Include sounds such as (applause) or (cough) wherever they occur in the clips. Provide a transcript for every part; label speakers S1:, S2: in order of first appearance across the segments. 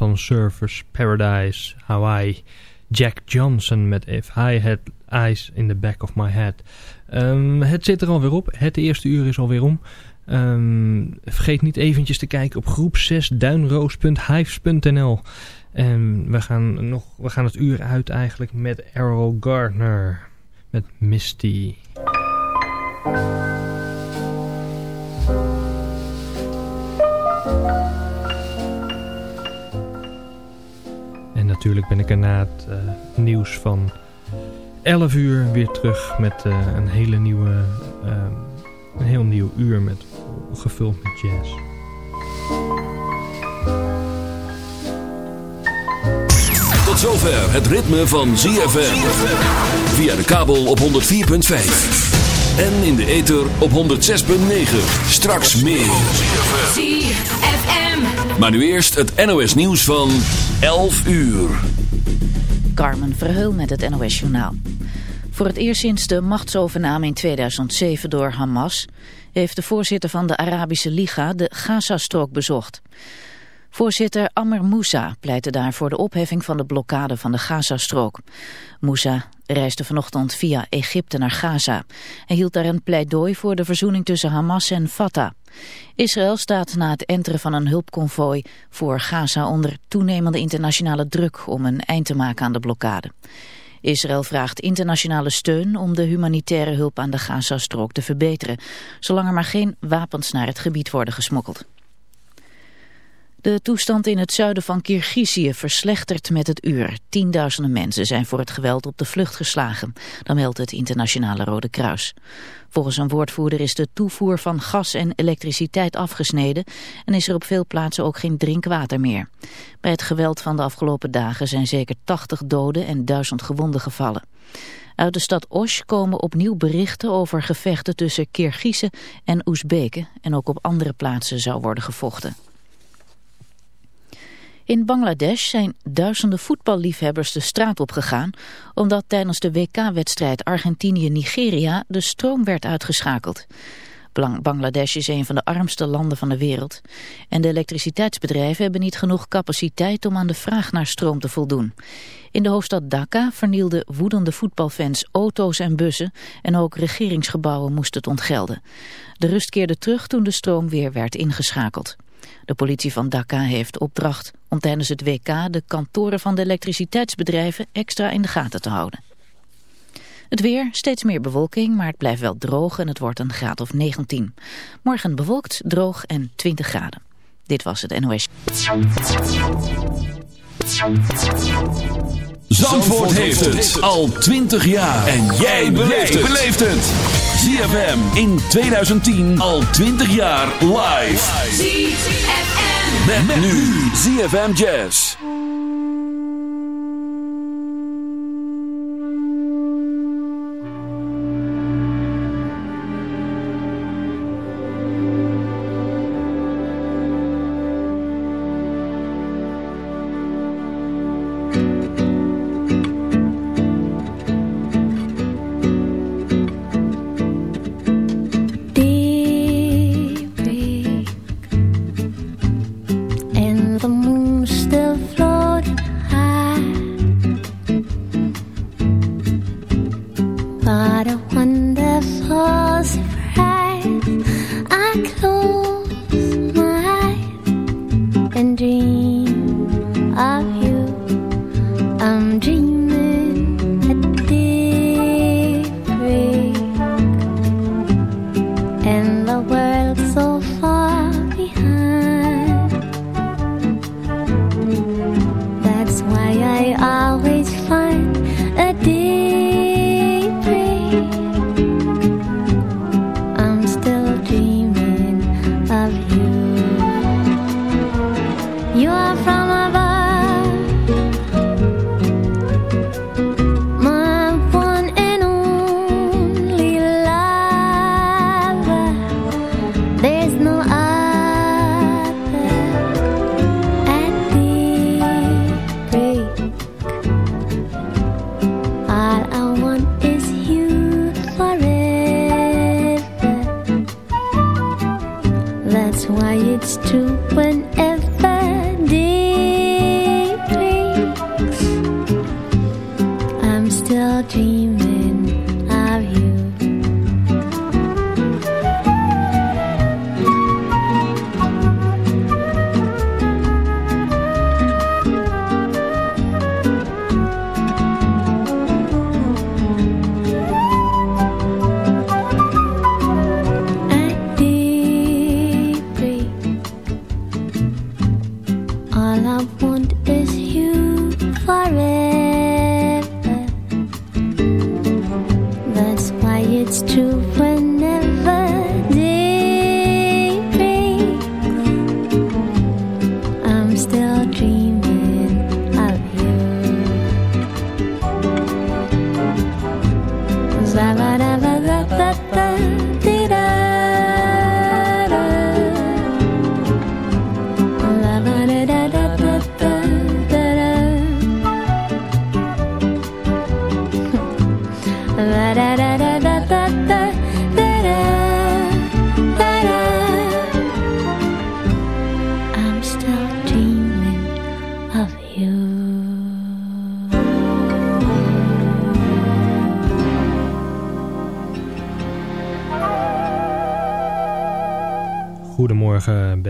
S1: Van Surfers Paradise, Hawaii. Jack Johnson met If I Had Eyes in the Back of My Head. Um, het zit er alweer op. Het eerste uur is alweer om. Um, vergeet niet eventjes te kijken op groep 6 duinroos.hives.nl. En we gaan, nog, we gaan het uur uit eigenlijk met Errol Gardner. Met Misty. Natuurlijk ben ik er na het uh, nieuws van 11 uur weer terug met uh, een hele nieuwe, uh, een heel nieuw uur met, gevuld met jazz.
S2: Tot zover het ritme van ZFM. Via de kabel op 104.5. En in de ether op 106.9. Straks meer.
S3: ZFM.
S2: Maar nu eerst het NOS nieuws van 11 uur.
S4: Carmen Verheul met het NOS journaal. Voor het eerst sinds de machtsovername in 2007 door Hamas... heeft de voorzitter van de Arabische Liga de Gazastrook bezocht. Voorzitter Amr Moussa pleitte daar voor de opheffing van de blokkade van de Gazastrook. Moussa reisde vanochtend via Egypte naar Gaza. en hield daar een pleidooi voor de verzoening tussen Hamas en Fatah. Israël staat na het enteren van een hulpconvooi voor Gaza onder toenemende internationale druk om een eind te maken aan de blokkade. Israël vraagt internationale steun om de humanitaire hulp aan de Gazastrook te verbeteren, zolang er maar geen wapens naar het gebied worden gesmokkeld. De toestand in het zuiden van Kirgizië verslechtert met het uur. Tienduizenden mensen zijn voor het geweld op de vlucht geslagen. Dan meldt het internationale Rode Kruis. Volgens een woordvoerder is de toevoer van gas en elektriciteit afgesneden... en is er op veel plaatsen ook geen drinkwater meer. Bij het geweld van de afgelopen dagen zijn zeker 80 doden en 1000 gewonden gevallen. Uit de stad Osh komen opnieuw berichten over gevechten tussen Kirgizen en Oezbeken... en ook op andere plaatsen zou worden gevochten. In Bangladesh zijn duizenden voetballiefhebbers de straat op gegaan omdat tijdens de WK-wedstrijd Argentinië-Nigeria de stroom werd uitgeschakeld. Bangladesh is een van de armste landen van de wereld en de elektriciteitsbedrijven hebben niet genoeg capaciteit om aan de vraag naar stroom te voldoen. In de hoofdstad Dhaka vernielden woedende voetbalfans auto's en bussen en ook regeringsgebouwen moesten het ontgelden. De rust keerde terug toen de stroom weer werd ingeschakeld. De politie van Dhaka heeft opdracht om tijdens het WK de kantoren van de elektriciteitsbedrijven extra in de gaten te houden. Het weer, steeds meer bewolking, maar het blijft wel droog en het wordt een graad of 19. Morgen bewolkt, droog en 20 graden. Dit was het NOS.
S2: Zandvoort heeft het al 20 jaar. En jij beleeft het. ZFM in 2010 al 20 jaar live.
S3: ZFM.
S2: Met, met nu ZFM Jazz.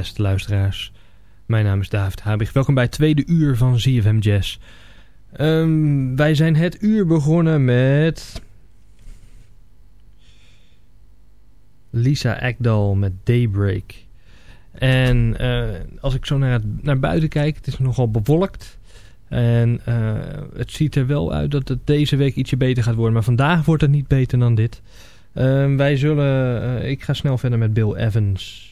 S1: Beste luisteraars. Mijn naam is David Habig. Welkom bij het tweede uur van ZFM Jazz. Um, wij zijn het uur begonnen met... Lisa Ekdal met Daybreak. En uh, als ik zo naar, het, naar buiten kijk, het is nogal bewolkt. En uh, het ziet er wel uit dat het deze week ietsje beter gaat worden. Maar vandaag wordt het niet beter dan dit. Um, wij zullen... Uh, ik ga snel verder met Bill Evans...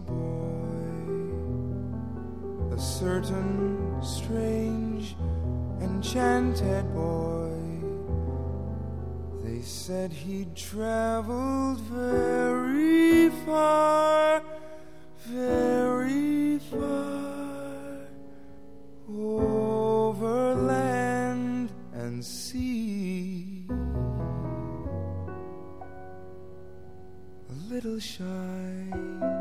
S5: boy, a certain strange, enchanted boy. They said he'd traveled very far, very far over land and sea. A little shy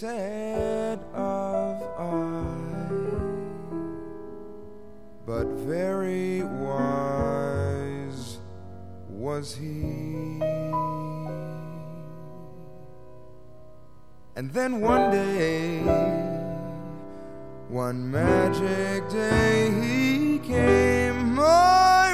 S5: sad of eye, but very wise was he. And then one day, one magic day, he came my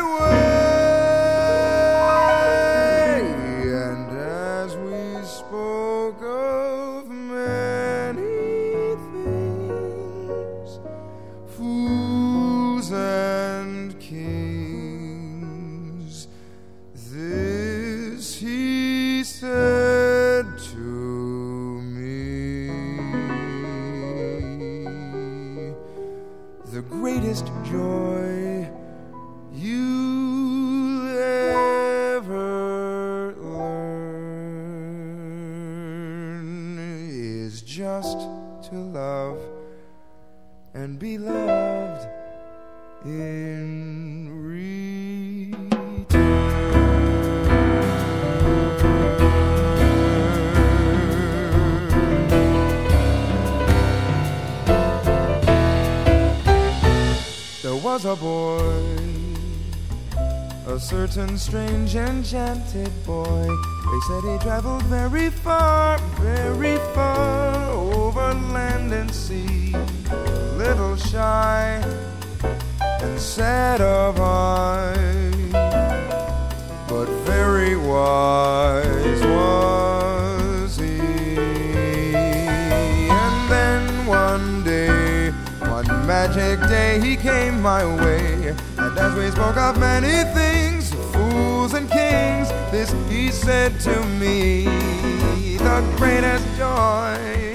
S5: was a boy, a certain strange enchanted boy. They said he traveled very far, very far over land and sea. Little shy and sad of eye, but very wise he came my way. And as we spoke of many things, fools and kings, this he said to me, the greatest joy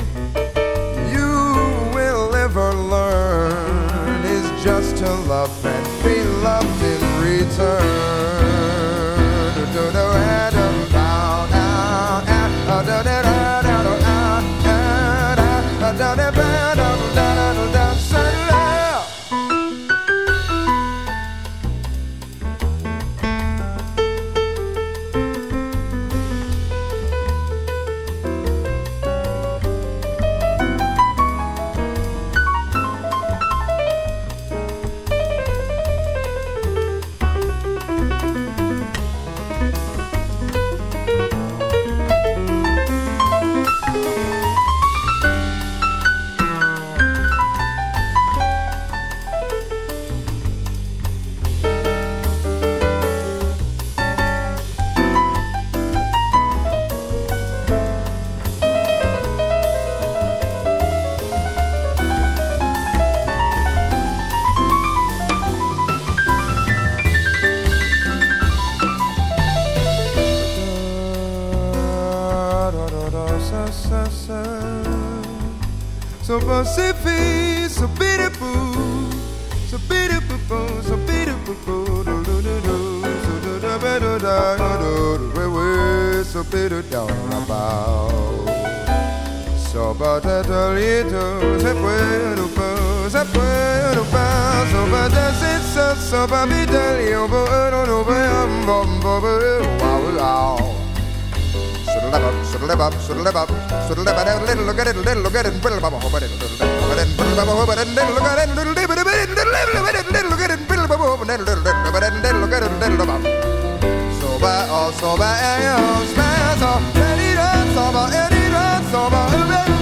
S5: you will ever learn is just to love and be loved in return. So Pacific, so beautiful, so beautiful, so beautiful, so we, so beautiful. So ba da da li do, se puedo pa, se puedo pa, so ba da se so so ba bi da li o bo no no should live up, should live up, little look at it, little look at it, little bubble, hope it, little look at it, little bubble, hope it, little look at it, little it, little look at it, little look at it, little bubble, hope it, little look at it, little bubble. So ba, oh, so ba, eh, oh, smash, so, ready, so ba, ready, so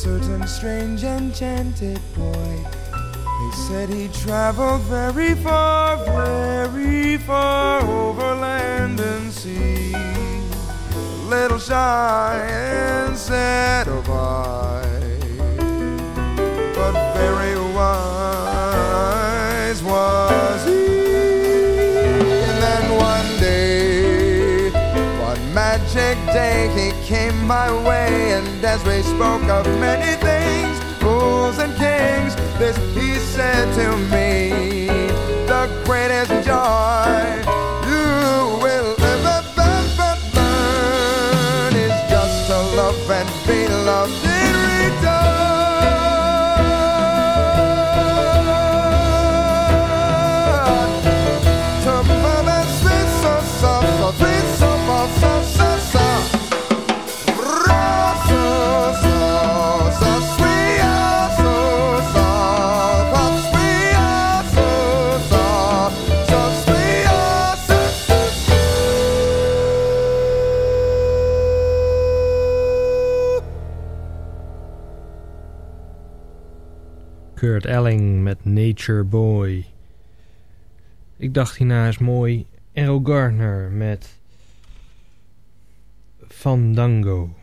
S5: certain strange enchanted boy. They said he traveled very far, very far over land and sea. A little shy and sad of eye, but very wise was he. And then one day, one magic day, he came my way, and as we spoke of many things, fools and kings, this he said to me, the greatest joy
S1: Elling met Nature Boy. Ik dacht hierna is mooi. Errol Gardner met Fandango.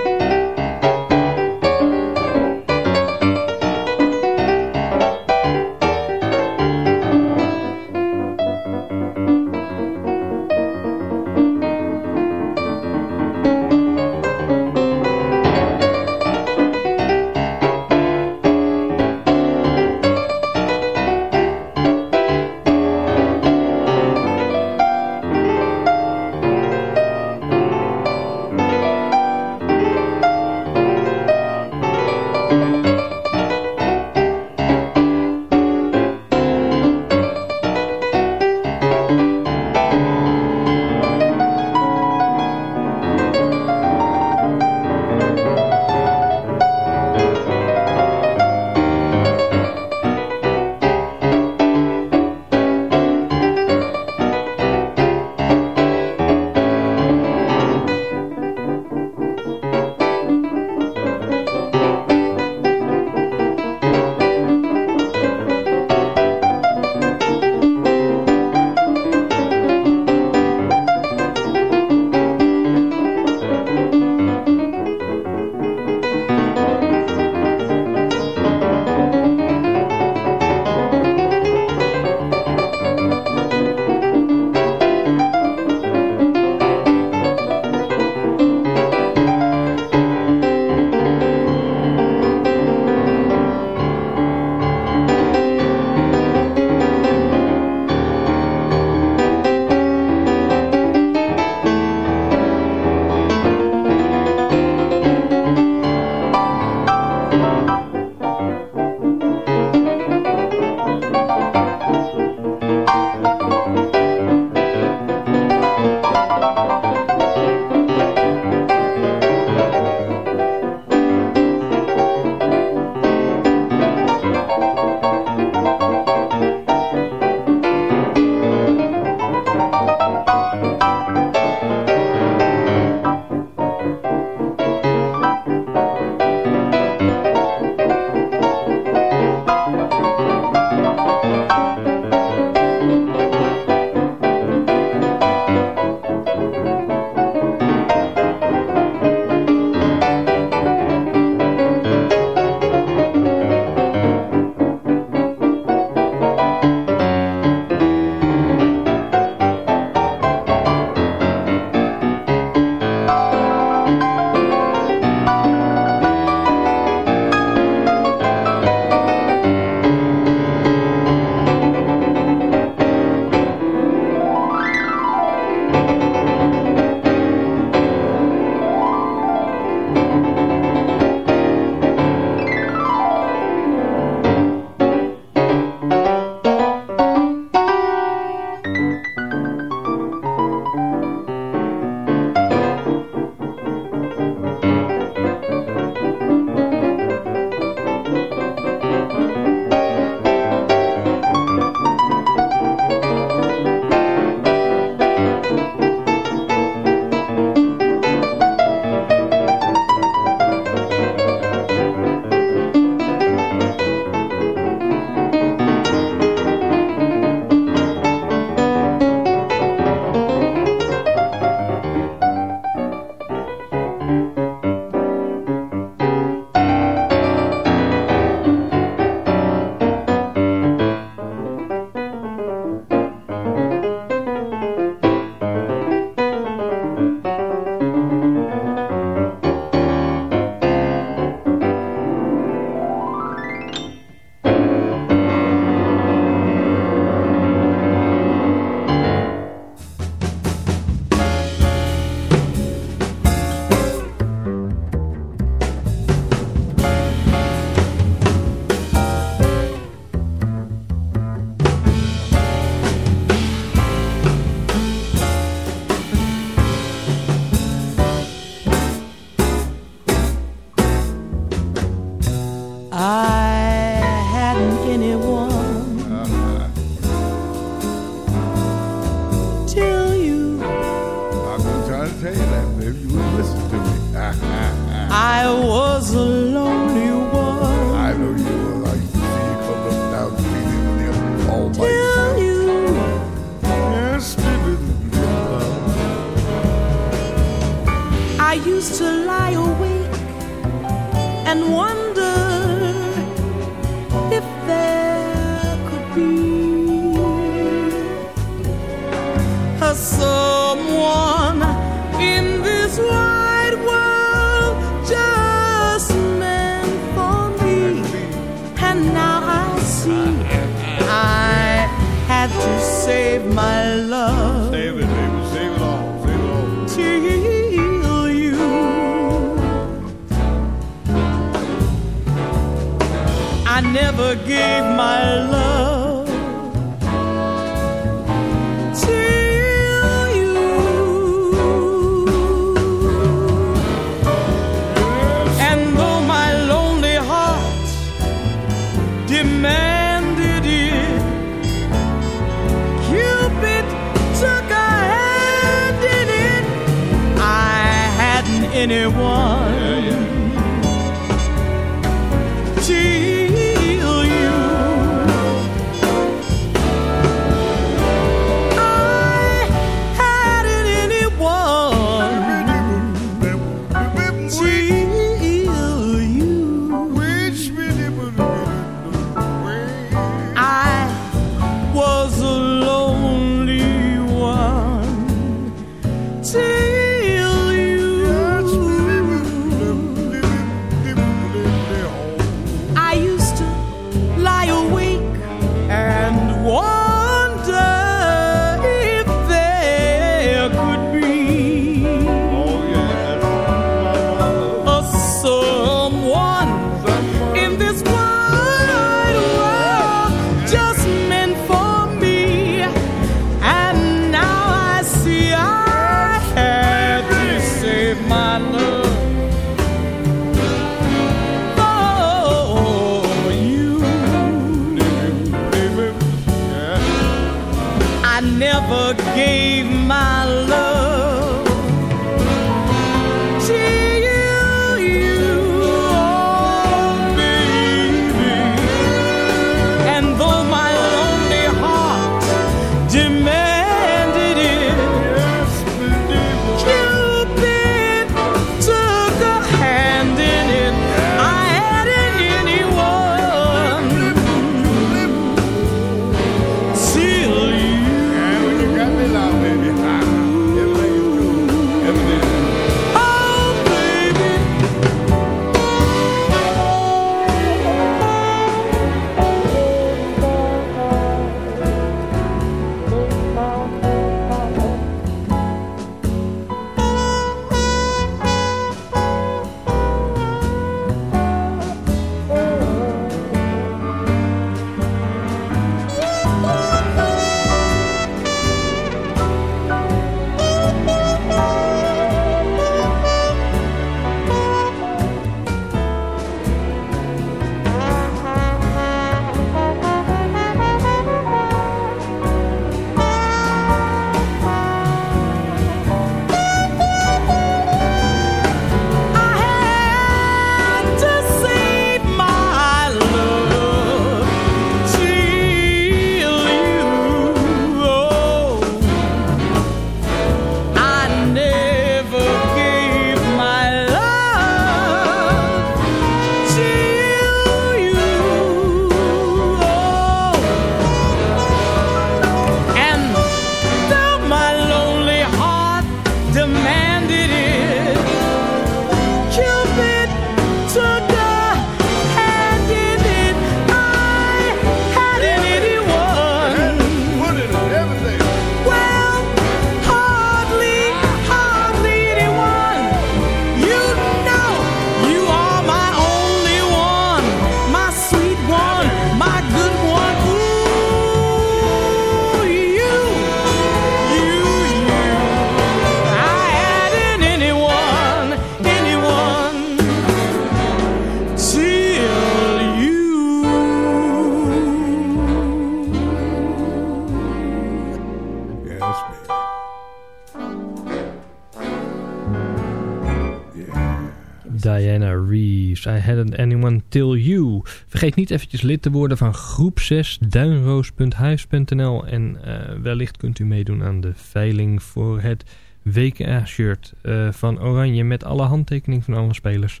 S6: Hadn't anyone till you.
S1: Vergeet niet eventjes lid te worden van groep 6 duinroos.huis.nl en uh, wellicht kunt u meedoen aan de veiling voor het WKA-shirt uh, van Oranje met alle handtekeningen van alle spelers.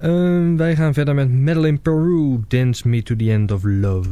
S1: Uh, wij gaan verder met Madeline Peru, Dance Me to the End of Love.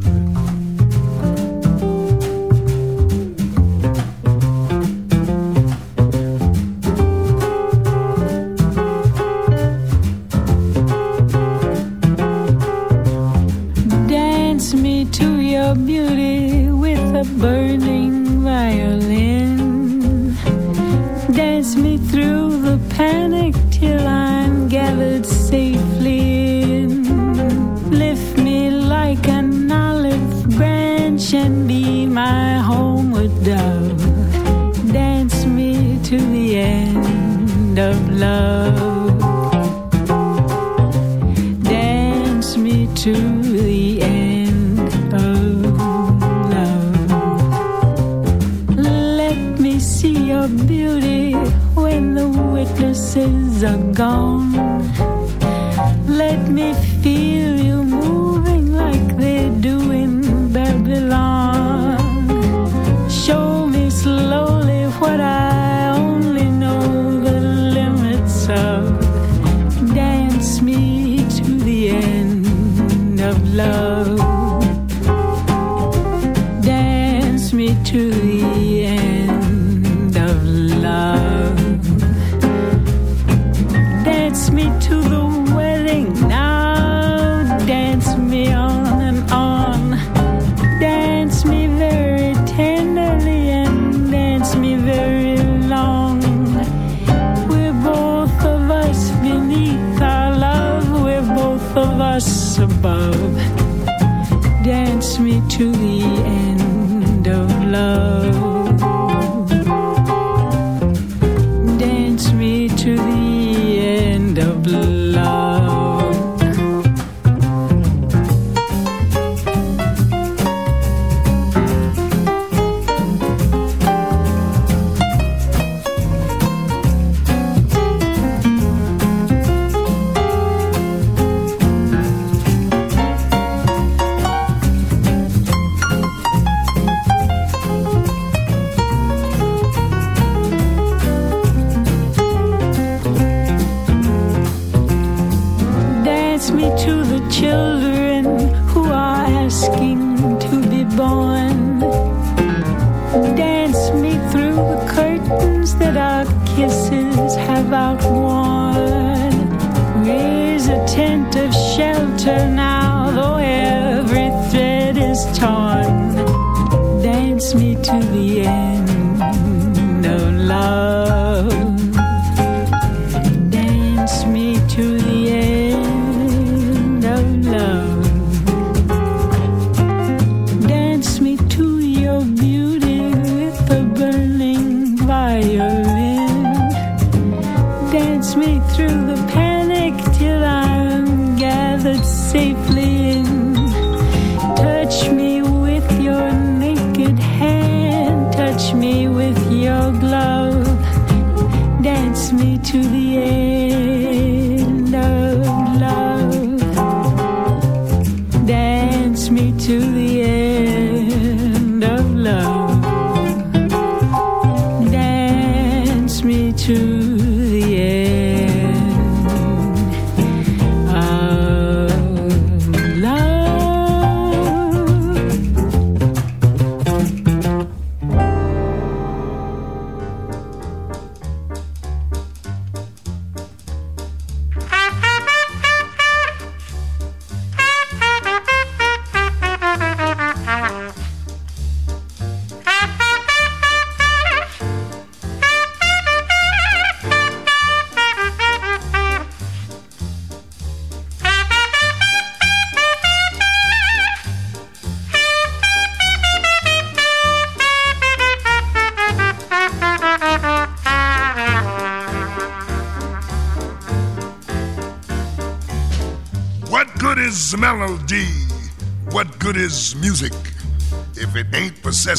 S7: To the end of love.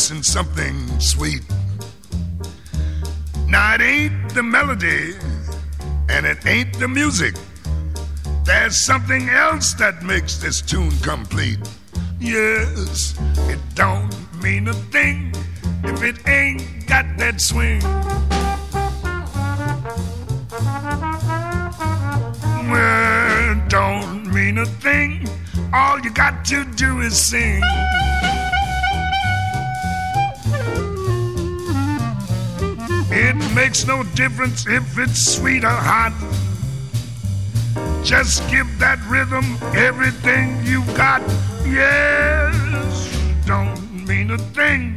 S8: Possessing something sweet. Now, it ain't the melody and it ain't the music, There's something else that makes this tune complete. Yes, it don't mean a thing if it ain't got that swing. Well, don't mean a thing. All you got to do is sing. Makes no difference if it's sweet or hot. Just give that rhythm everything you've got. Yes, don't mean a thing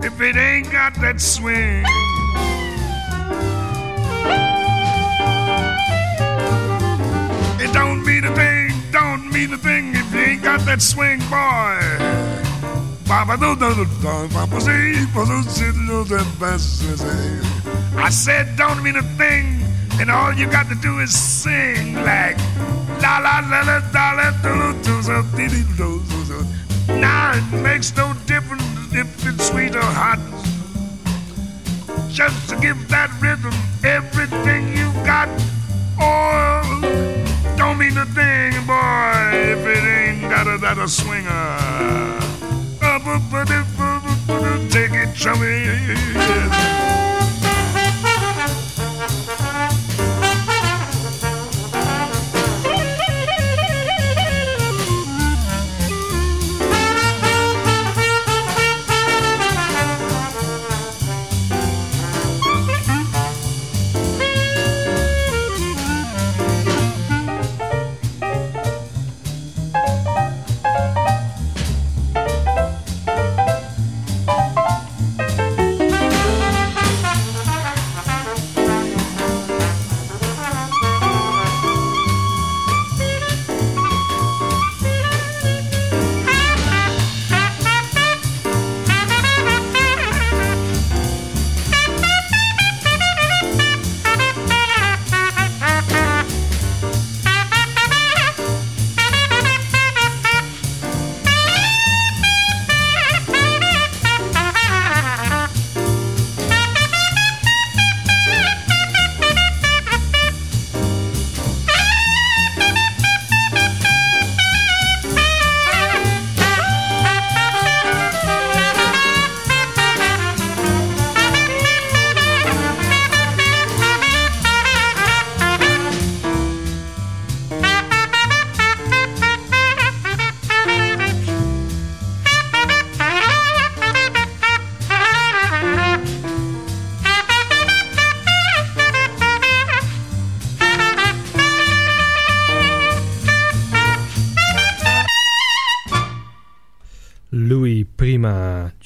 S8: if it ain't got that swing. It don't mean a thing, don't mean a thing if you ain't got that swing, boy. I said, don't mean a thing, and all you got to do is sing like la la la la la la do do so dee dee do do do. Now it makes no difference if it's sweet or hot. Just to give that rhythm everything you got. Oh, don't mean a thing, boy, if it ain't got a that a. Take it, chummy.
S1: Louis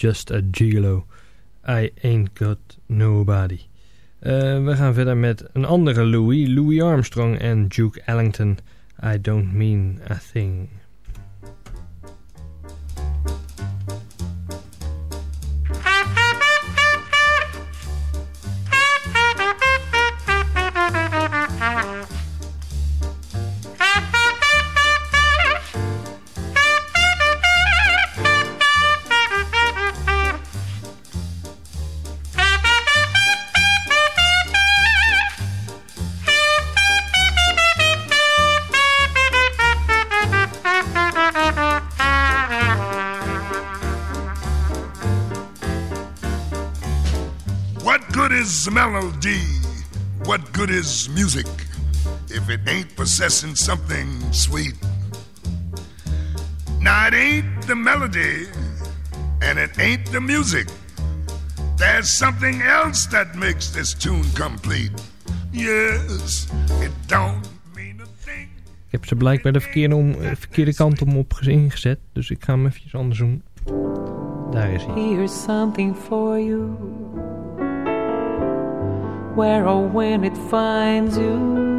S1: Just a Gigolo. I Ain't Got Nobody. Eh, we gaan verder met een andere Louis, Louis Armstrong en Duke Ellington. I Don't Mean a Thing.
S8: Possessing something sweet? Now it ain't the melody and it ain't the music. There's something else that makes this tune complete. Yes, it don't mean a thing.
S1: Ik heb ze blijkbaar de verkeerde, om, eh, verkeerde kant om op ingezet, dus ik ga hem eventjes anders doen. Daar is hij.
S7: Here's something for you. Where or when it finds you.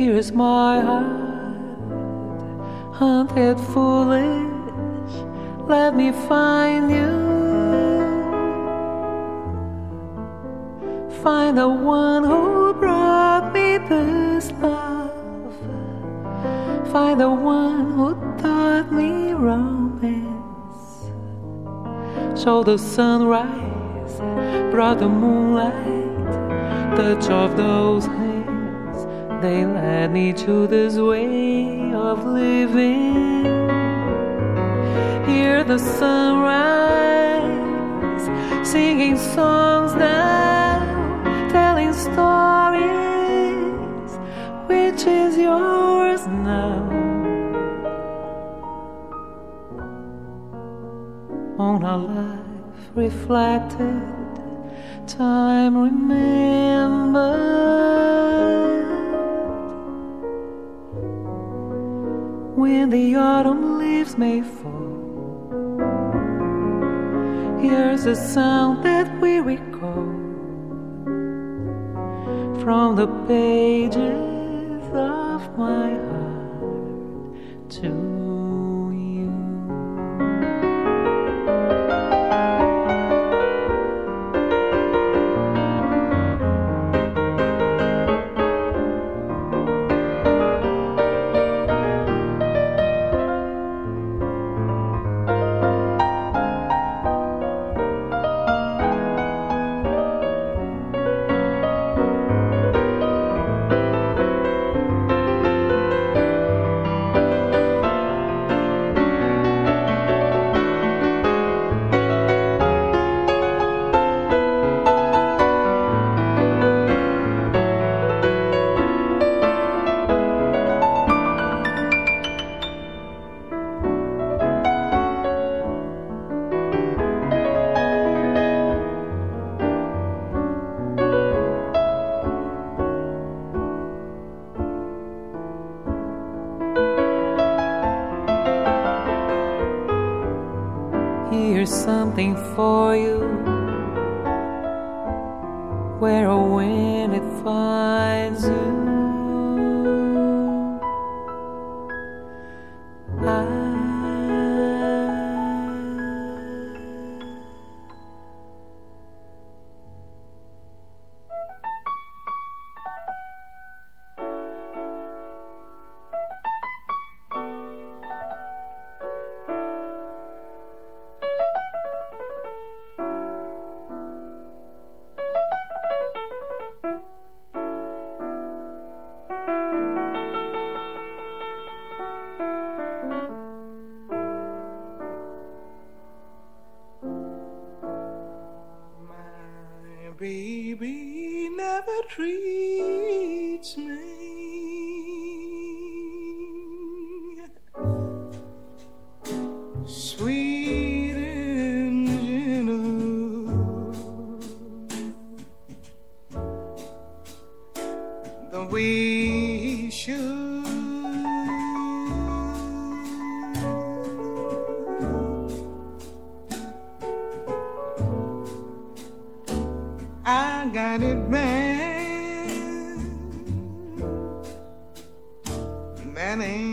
S7: Here's my heart, haunted foolish. Let me find you. Find the one who brought me this love. Find the one who taught me romance. So the sunrise brought the moonlight, touch of those hands, They led me to this way of living. Hear the sunrise, singing songs now, telling stories. Which is yours now? On a life reflected, time remembered. When the autumn leaves may fall, here's a sound that we recall from the pages of my heart for you.
S6: That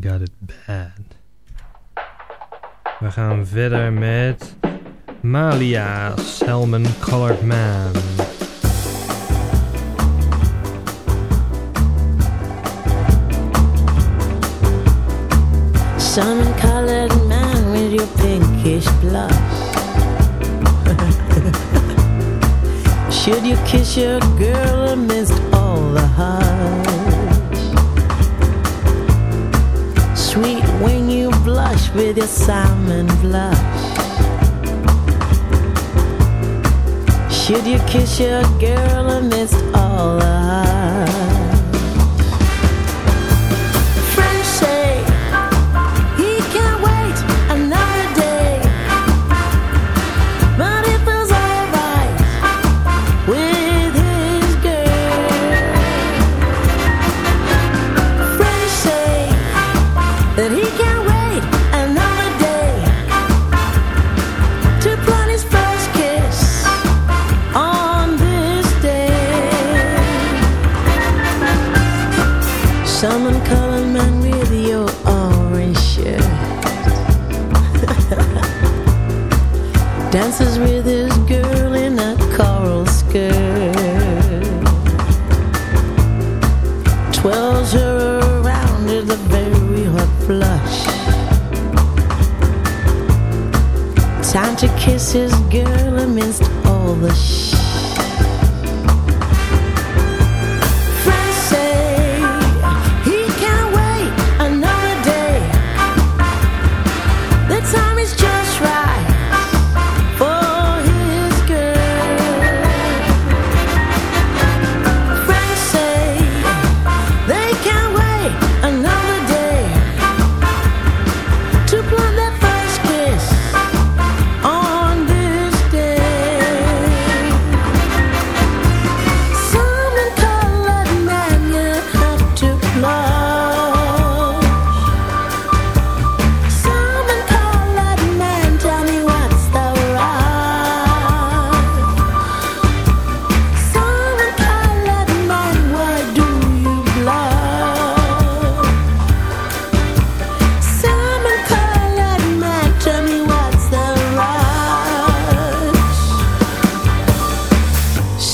S6: Got it bad.
S1: We gaan verder met Malia Salmon Colored Man.
S9: Salmon colored man with your pinkish blush. (laughs) Should you kiss your girl amidst all the hush? hush with your salmon blush. Should you kiss your girl amidst all the hush?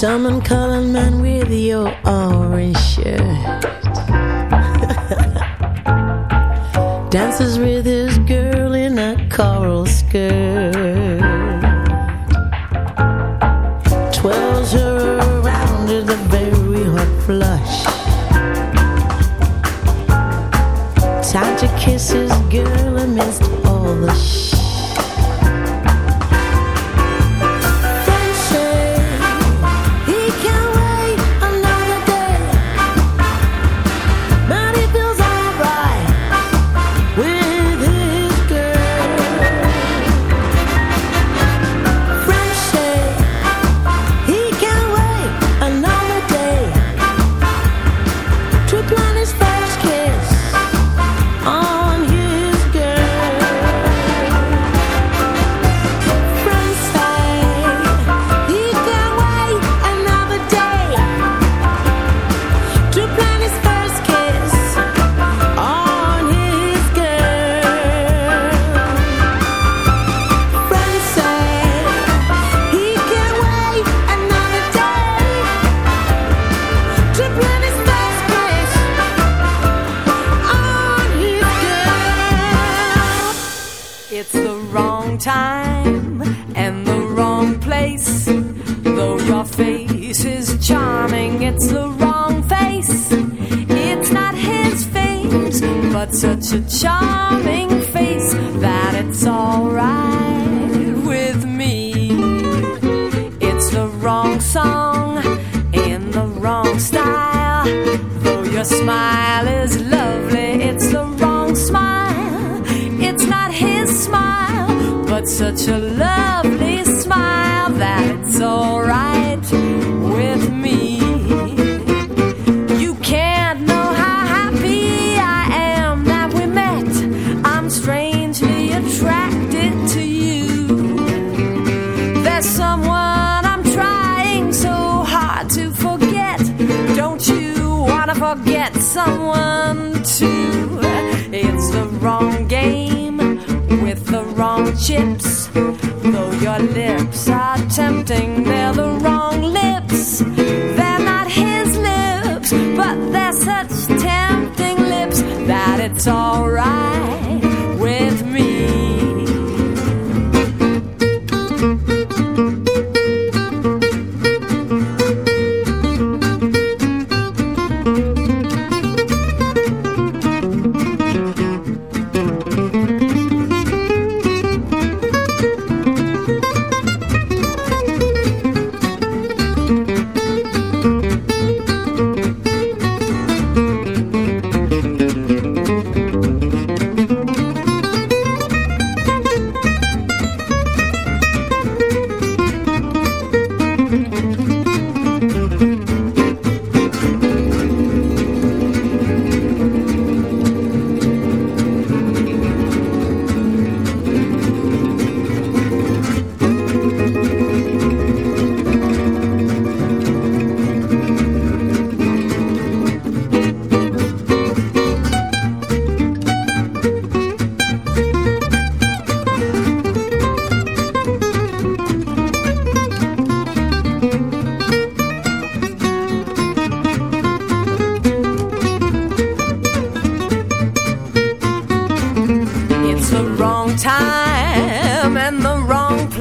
S9: Salmon colored man with your orange shirt (laughs) dances with his girl in a coral skirt.
S10: Though your smile is lovely, it's the wrong smile. It's not his smile, but such a lovely smile that it's alright. someone too. It's the wrong game with the wrong chips. Though your lips are tempting, they're the wrong lips. They're not his lips, but they're such tempting lips that it's alright.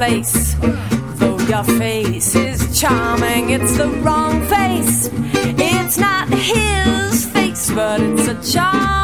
S10: place. Though your face is charming, it's the wrong face. It's not his face, but it's a
S1: charm.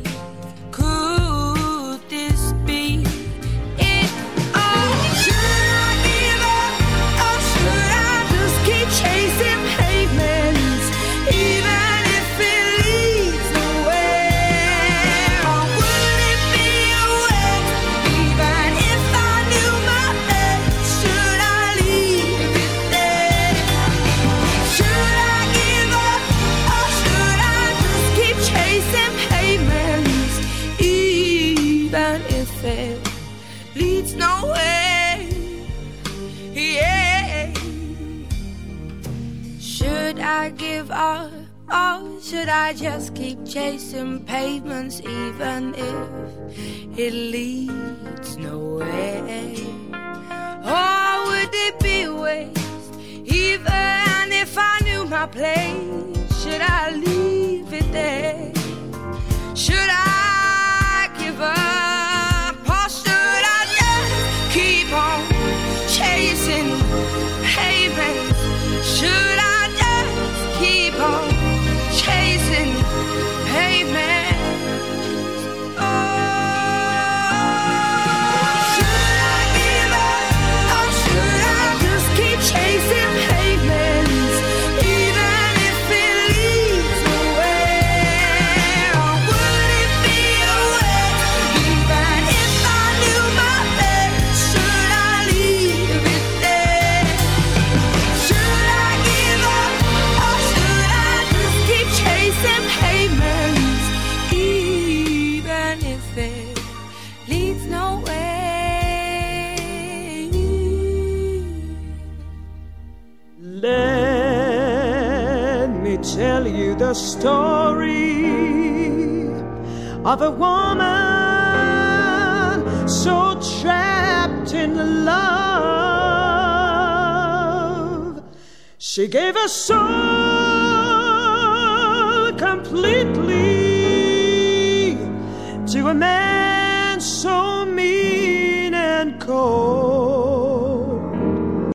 S11: Give up? Or should I just keep chasing pavements even if it leads nowhere? Or would it be waste? Even if I knew my place, should I leave it there? Should I
S12: the story of a woman so trapped in love. She gave her soul completely to a man so mean and cold.